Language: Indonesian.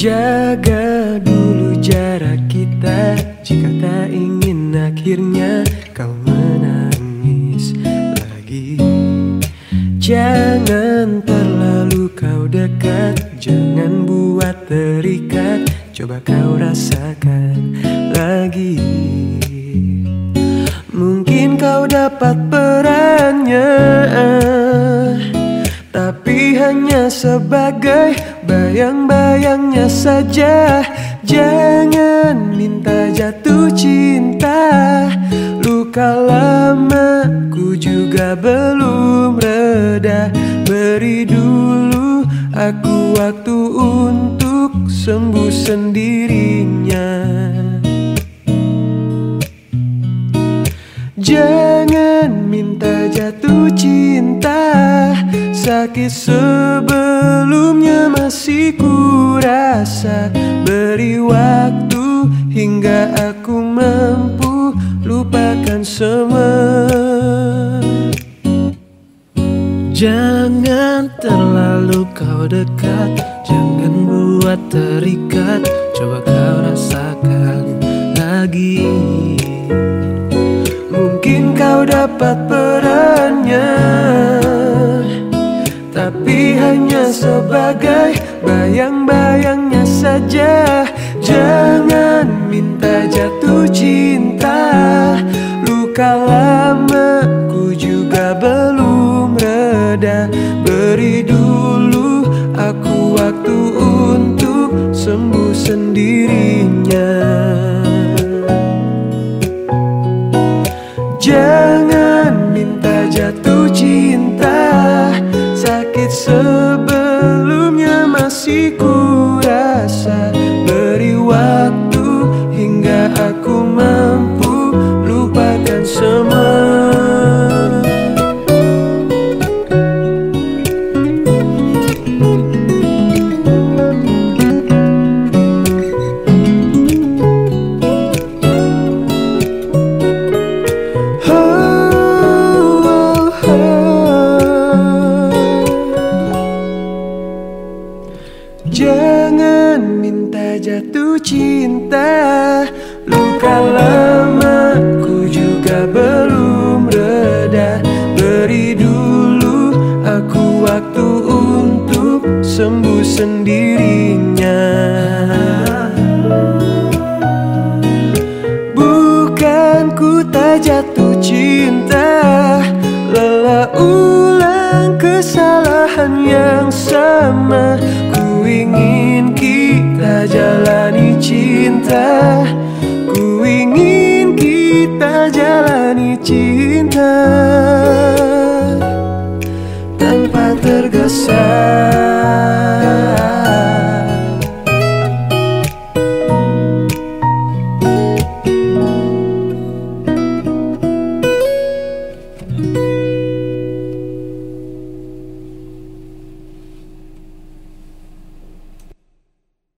Jaga dulu jarak kita. Jika tak ingin akhirnya kau menangis lagi. Jangan terlalu kau dekat. Jangan buat terikat. Coba kau rasakan lagi. Mungkin kau dapat perannya Tapi hanya sebagai bayang-bayangnya saja Jangan minta jatuh cinta. Luka lama ku juga belum reda. Beri dulu aku waktu untuk sembuh sendirinya. Jangan minta jatuh cinta. Sakit sebelumnya masih kurasa Beri waktu hingga aku mampu lupakan semua. Jangan terlalu kau dekat Jangan buat terikat. Coba kau rasakan lagi. Mungkin kau dapat perannya hanya sebagai bayang-bayangnya saja. Jangan minta jatuh cinta. Luka lama ku juga belum reda. Beri dulu aku waktu untuk sembuh sendirinya. Jangan minta jatuh cinta Jangan minta jatuh cinta. Luka lama ku juga belum reda. Beri dulu aku waktu untuk sembuh sendirinya. Bukan ku tak jatuh cinta. Lelah ulang kesalahan yang sama ingin kita jalani cinta. Ku ingin kita jalani cinta